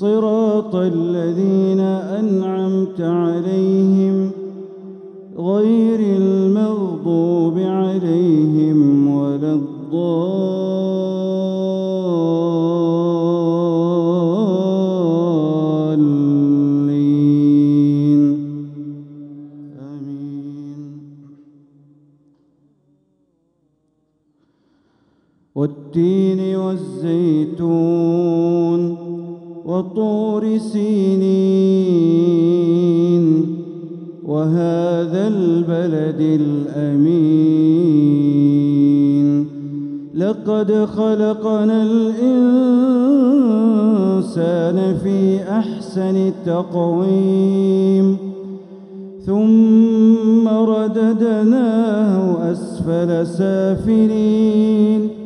صراط الذين أنعمت عليهم غير المغضوب عليهم ولا الضالين. آمين. والتين والزيتون وطور سينين وهذا البلد الأمين. لقد خلقنا الإنسان في أحسن تقويم ثم رددناه أسفل سافلين.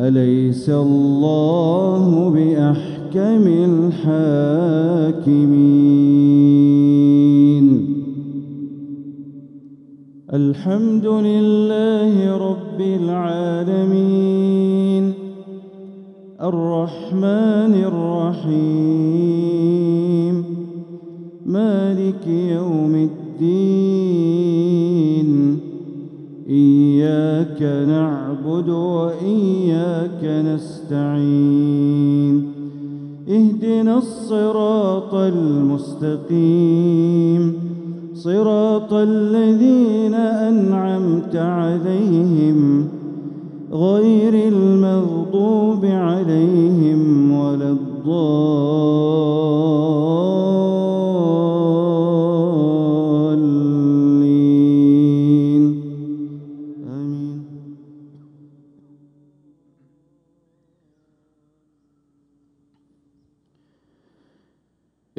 أليس الله بأحكم الحاكمين؟ الحمد لله رب العالمين. الرحمن الرحيم. مالك يوم الدين. إياك نعبد وإياك نستعين. اهدنا الصراط المستقيم. صراط الذين أنعمت عليهم. غير المغضوب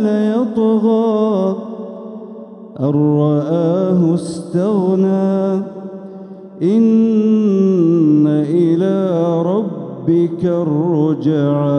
ليطغى أن رآه استغنى. إن إلى ربك الرجعى.